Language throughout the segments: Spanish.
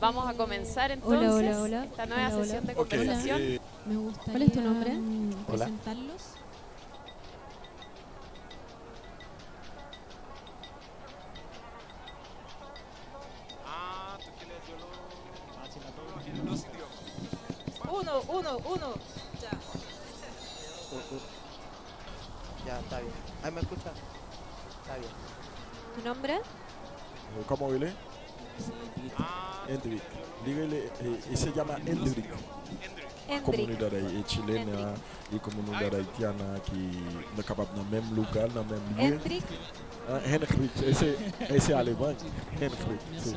Vamos a comenzar entonces Hola, hola, hola. esta nueva Hola, sesión de conversación. eh, Me gustaría ¿Cuál es tu nombre? Hola. presentarlos. Uno, uno, uno. Ya. Ya, está bien. ¿Ahí me escucha? Está bien. ¿Tu nombre? ¿Cómo él es? Hendrik. Dígale, eh, y se llama Hendrik. Hendrik. Comunidad eh, chilena y comunidad haitiana que no capaz en el mismo lugar, en el mismo lieu. Hendrik. Ah, Hendrik, ese, ese alemán. Hendrik, sí.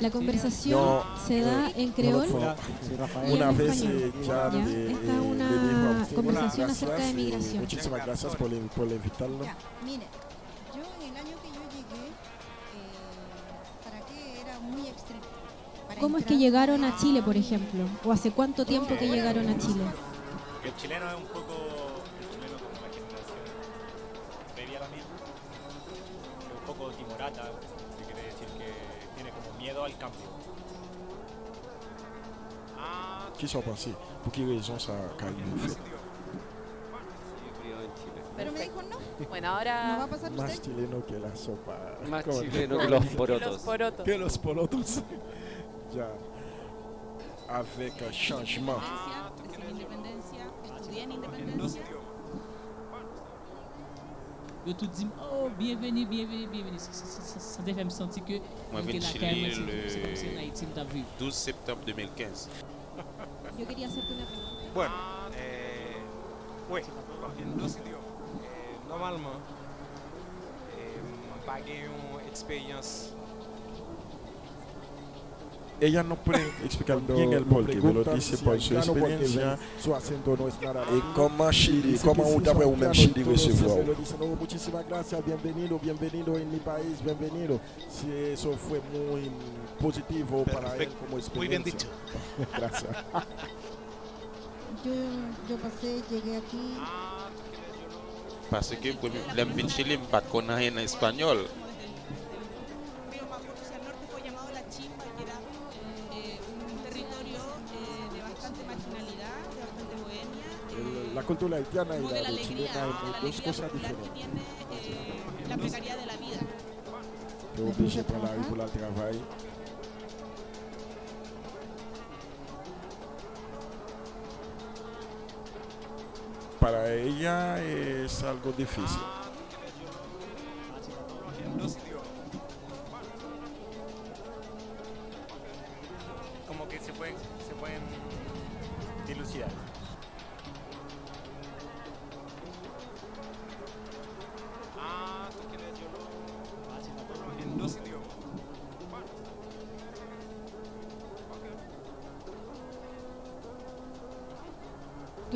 La conversación No, se da eh, en creol. no, Una en vez español. eh, ya, ¿Ya? le, Esta eh, una le dijo a usted, conversación acerca de eh, migración. Muchísimas gracias por, por invitarlo. Ya, mire, ¿Cómo es que llegaron a Chile, por ejemplo? ¿O hace cuánto tiempo que llegaron a Chile? El chileno es un poco. El chileno, como la generación previa a la mía, es un poco timorata, que quiere decir que tiene como miedo al cambio. Qui sont passés Pour quelle raison ça a caído Pero me dijo no, Bueno, no va a ahora pasar Más usted. chileno que la sopa. Más ¿Cómo- chileno que los porotos. Que los porotos. ya. Avec un changement. Crecí en Independencia, estudié en Independencia. Yo tout dit, oh, bienvenue, bienvenue, bienvenue. Ça, ça, ça, ça devait me sentir que Moi, que je la suis caille, moi, le- c'est c'est comme si en Haïti, m't'a vu. 12 septembre 2015. Yo quería hacerte una pregunta. Bueno, eh, oui, Eh, normalement, eh, pa gen yon expérience Ella no puede explicar bien el porqué, pero dice por su experiencia Su acento no es nada. y cómo Chile, cómo que d'après son ou même piano y Chile recevoir. lo dicen, "Oh, muchísimas gracias, bienvenido, bienvenido en mi país, bienvenido. Sí, eso fue muy positivo para él como Muy experiencia. bien dicho. gracias. Yo, yo pasé, llegué aquí, que l'aime vin Chili, je ne connais rien en espagnol. La cultura haitiana y la de la de alegría, chilena de la es dos cosas diferentes. tiene eh, la precariedad de la vida. Yo obligé para la pour el travail. Para ella es algo difícil.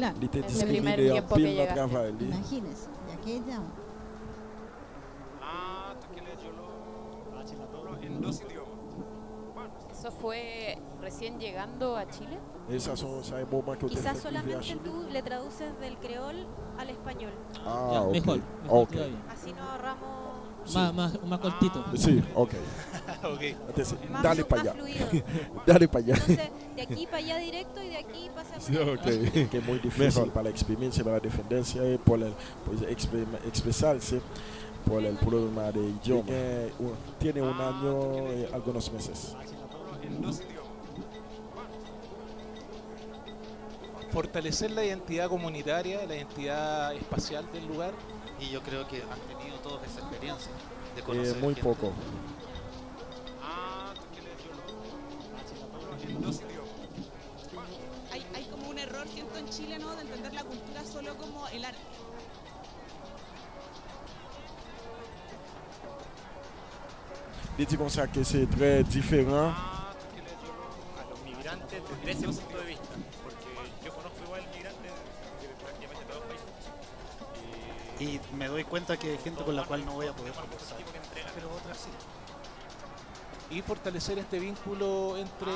Claro, li. imagínese, de aquella. ¿Eso fue recién llegando a Chile? Esas son esos momentos que Quizás solamente tú le traduces del creol al español. Ah, Ya, mejor, mejor Ok. todavía. Así nos ahorramos Sí. Más, más, más cortito. Sí, ok. ok. Entonces, más, dale para allá. Dale para allá. Entonces, de aquí para allá directo y de aquí pasa Sí, por ok. allá. que es muy difícil para exprimirse, para defenderse, y por el, pues, exprim- expresarse por el problema de idioma. Tiene un, tiene un año y algunos meses. fortalecer la identidad comunitaria, la identidad espacial del lugar. Y yo creo que han tenido todos esa experiencia de Eh, conocer muy gente. poco. Hay, hay como un error, siento, en Chile, ¿no? De entender la cultura solo como el arte. Dit comme ça que c'est très différent. Y me doy cuenta que hay gente con la cual no voy a poder conversar. Pero otras sí. Y fortalecer este vínculo entre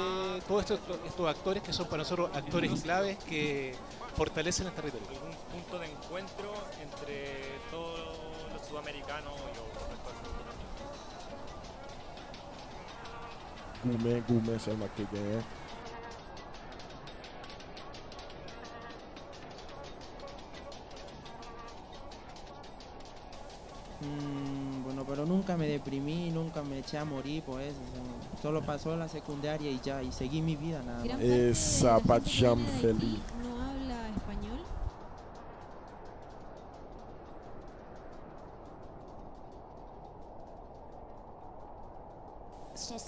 todos estos, estos actores que son para nosotros actores claves que fortalecen el territorio. algún punto de encuentro entre todos los sudamericanos y el resto del mundo. Nunca me deprimí, nunca me eché a morir por eso. o sea, solo pasó la secundaria y ya, y seguí mi vida nada más. Esa Pacham que viene de Feli. aquí ¿No habla español? Son.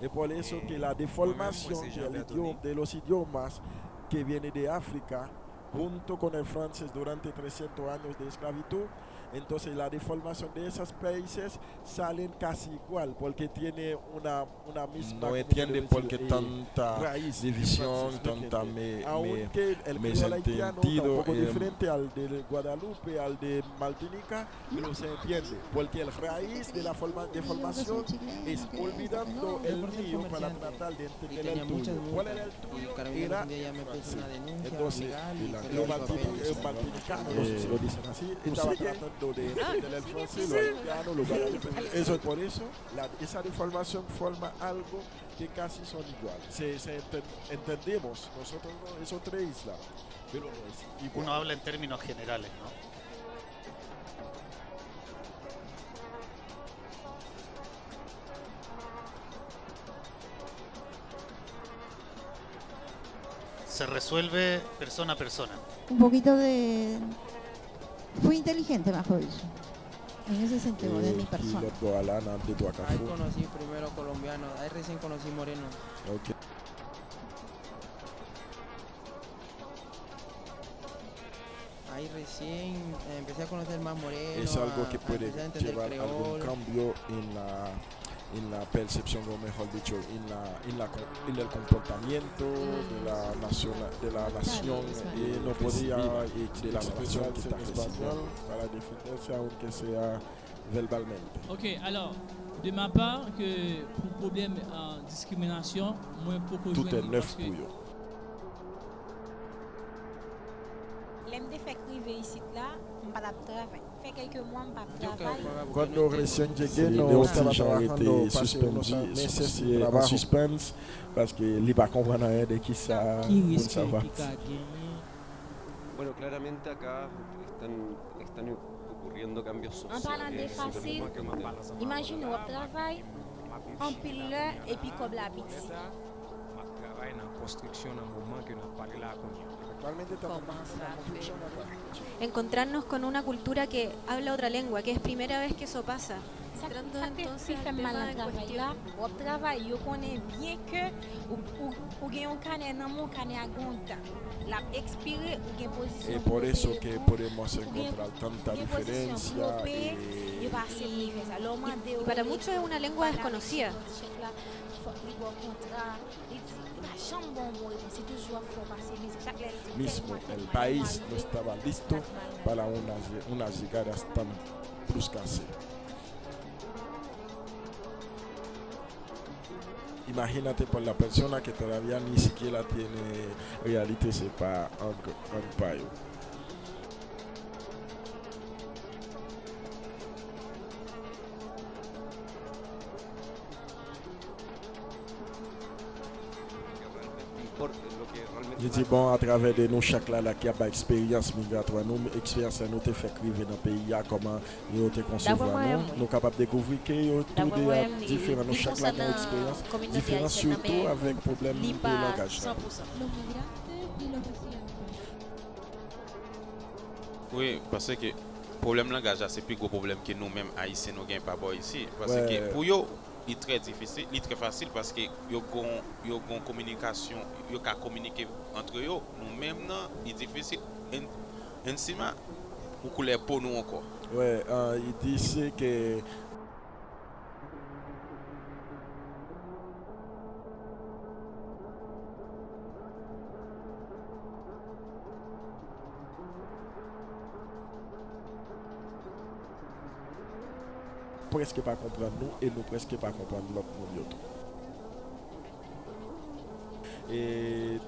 Y por eso que la deformación del idioma- de los idiomas que viene de África, junto con el francés durante 300 años de esclavitud, entonces la deformación de esos países salen casi igual, porque tiene una, una misma... No ¿cómo entiende se por dice? qué Eh, tanta raíz división, ¿me tanta me- Aunque el me está un sentido, poco eh, diferente al de Guadalupe, al de Martinica, pero se entiende, porque el raíz de la forma, deformación es olvidando el mío para tratar de entender el tuyo. ¿Cuál era el tuyo? Era un me Entonces, los eh, martinicanos, lo dicen así, ¿tú estaba tratando de Ah, entender el sí, francés, sí. lo haitiano, lo guadalupe. Eso es por eso, la- esa deformación forma algo que casi son iguales. Se, se enten- entendemos, nosotros no, es otra isla, pero no es igual. Uno habla en términos generales, ¿no? Se resuelve persona a persona. Un poquito de... Fui inteligente, mejor dicho. En ese sentido, de mi Eh, persona. Goalana, de Ahí conocí primero colombiano, ahí recién conocí moreno. Ok. Ahí recién eh, empecé a conocer más moreno. es algo a- que a puede a llevar algún creol. cambio en la en la percepción o mejor dicho en la en la en el comportamiento de la nación de la nación y no podía y de la nación que está recibiendo para defenderse aunque sea verbalmente. Ok, alors, de ma part, que pour problème en discrimination, moi, beaucoup tout est neuf pour yo Lem de fè krive ici là, m'pa tap travay. Fè kelke mwa m'pa travay. cuando recién llegué Sí, no Leo estaba Tijan trabajando était pasé unos suspendu, meses sí, en trabajo. suspense parce que li pa comprendre rien de qui ça Qui pour risque savoir qui a gagné Bueno, claramente acá están, están ocurriendo cambios An palan de sociales. fasil, supermarket. imagine wap travay, an pil lè, epi kob la piti. travail dans la construction dans le moment que nous parlons là. Actualmente estamos encontrarnos con una cultura que habla otra lengua, que es primera vez que eso pasa. Entonces bien ou, nan. La ou gen por eso que podemos encontrar tanta diferencia eh, Y para muchos es una lengua desconocida. Mismo el país no estaba listo para unas, unas llegadas tan bruscas. Imagínate por la persona que todavía ni siquiera tiene realidad sepa un, un país. Je dis bon, à travers de nous, chaque là, là qui a pas expérience migratoire, nous, expérience nous te fait criver dans le pays, comment nous te concevoir, nous, nous capables de découvrir que D'après moi, des oui, différents, nous chaque là, expérience, haïtienne, surtout avec problème de langage. 100%. Los migrantes y los residentes. Oui, parce que problème langage, c'est plus gros problème que nous-mêmes haïtiens nous gagnons pas bon ici. Parce Ouais. que pour eux, li tre difisil, li tre fasil paske yo gon, yo gon komunikasyon, yo ka entre yo, nou menm nan, li difisil, en, en sima, ouais, presque pas comprendre nous et nous presque pas comprendre l'autre monde. Et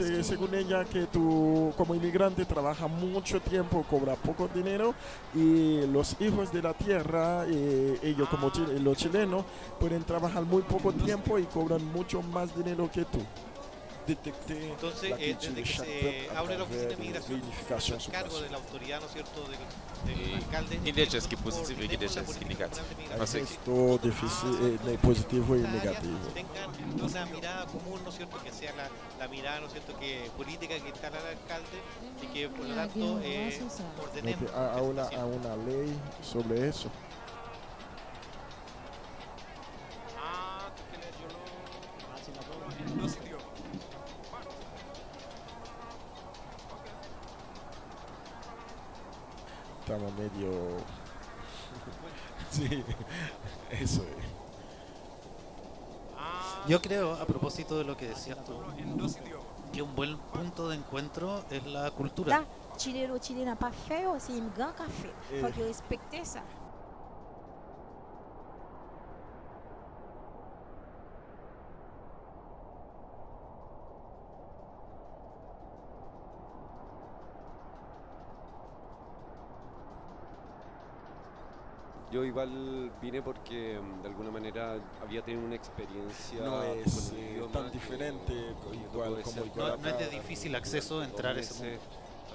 Eh, según ella que tú como inmigrante trabajas mucho tiempo, cobras poco dinero y los hijos de la tierra, eh, ellos como los chilenos, pueden trabajar muy poco tiempo y cobran mucho más dinero que tú. Entonces, la eh, desde que se abre la oficina de migración, el cargo de la autoridad, ¿no es cierto?, del, del alcalde. Ele diz que positivo eh, positivo y negativo. tengan una mirada común, ¿no es cierto?, que sea la, la mirada, ¿no es cierto?, que política que instala el alcalde y que, por lo tanto, eh, ordenemos. A una, a una ley sobre eso. Medio... sí, eso es. Yo creo, a propósito de lo que decías tú, que un buen punto de encuentro es la cultura. Chileno, chilena pas fait, c'est un grand café. Eh. Faut que respecter ça. Vine porque mm, de alguna manera había tenido una experiencia No es con el idioma tan diferente que igual como No- no es de difícil acceso entrar a ese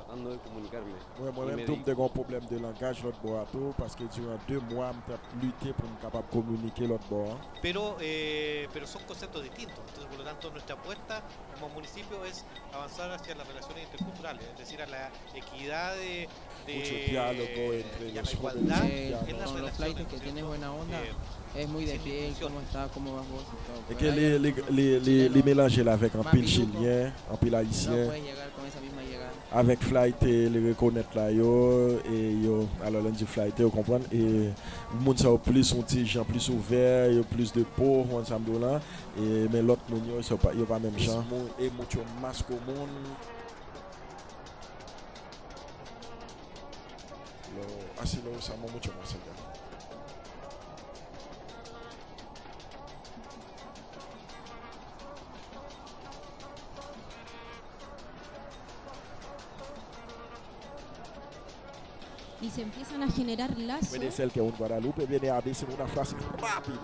meses Tratando de comunicarme. Moi, Y moi-même, me tout di- me un problème de langage l'autre bord à tout, parce que durant deux mois, je lutté pour me capable de communiquer l'autre bord. Pero, eh, pero son conceptos distintos. Entonces, por lo tanto, nuestra apuesta como municipio es avanzar hacia las relaciones interculturales, es decir, a la equidad de, de Mucho diálogo entre y a los la igualdad Eh, en las con los relaciones. flights que tienes buena onda, es muy de piel, cómo está, cómo vas vos y todo. Et Por que ahí les, les, algunos les, les, chilenos les mélanger là avec un más pile bilucos, chilien, un pile No haïtien, avèk flight li rekonèt la yo e yo alò lèn di flight yo kompran e moun sa yo plis son ti jan plis ouver yo plis de po moun sa mdou lan e men lot moun yo yo pa, pa mèm jan e moun yo ah, masko moun lò asilò sa moun moun yo masko se empiezan a generar lazos. Puede ser que un Guadalupe viene a decir una frase rápido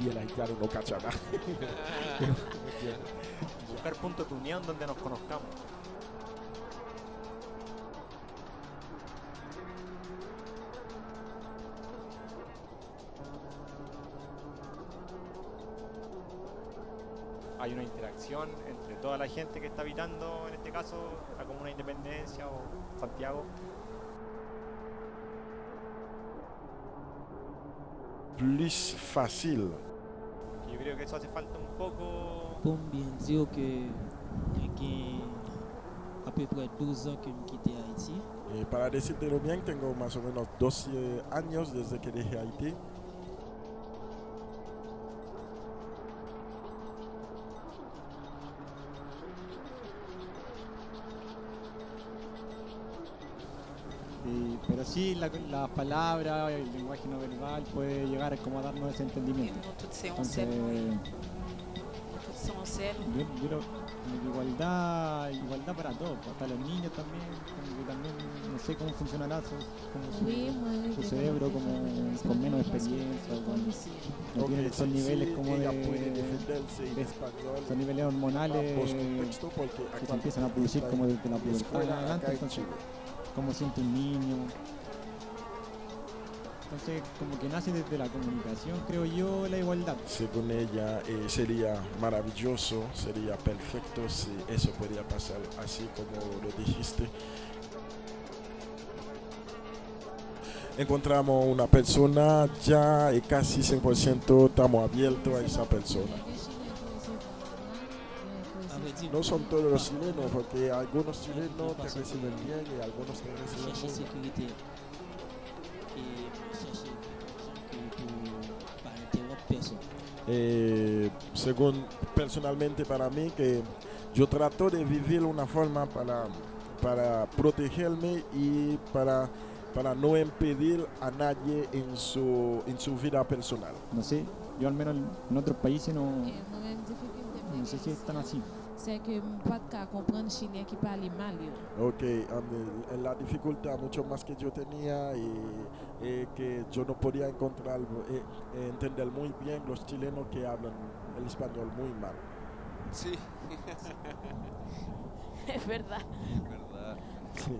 y el haitiano no cacha nada. Buscar puntos de unión donde nos conozcamos. Hay una interacción entre toda la gente que está habitando, en este caso, la Comuna de Independencia o Santiago. Poco. Pour bien dire que j'ai à peu près 12 ans que je quitté Haïti. Eh, para decirte bien, tengo más o menos 12 años desde que dejé Haití. Sí, la, la palabra, el lenguaje no verbal puede llegar como a darnos ese entendimiento. Entonces, yo, yo creo como que igualdad, igualdad para todos, pues, hasta los niños también, como que también no sé cómo funcionará su, como su, su cerebro como con menos experiencia, con- no Ok, tiene esos sí, niveles como de, de- niveles hormonales que se empiezan a producir como desde la pubertad adelante, entonces cómo siente un niño. Entonces, como que nace desde la comunicación, creo yo, la igualdad. Según ella, eh, sería maravilloso, sería perfecto si eso podría pasar así como lo dijiste. Encontramos una persona ya casi 100% estamos abiertos a esa persona. No son todos los chilenos, porque algunos chilenos te reciben bien y algunos te reciben chercher Eh, según personalmente para mí que yo trato de vivir una forma para, para protegerme y para para no impedir a nadie en su, en su vida personal. No sé, yo al menos en otros países no, difficulté no sé si están así. C'est que pas de comprendre chilien qui parle mal. yo. Ok, um, la dificultad mucho más que yo tenía y eh, que yo no podía encontrar, eh, eh, entender muy bien los chilenos que hablan el español muy mal. Sí. Es verdad. verdad. Sí.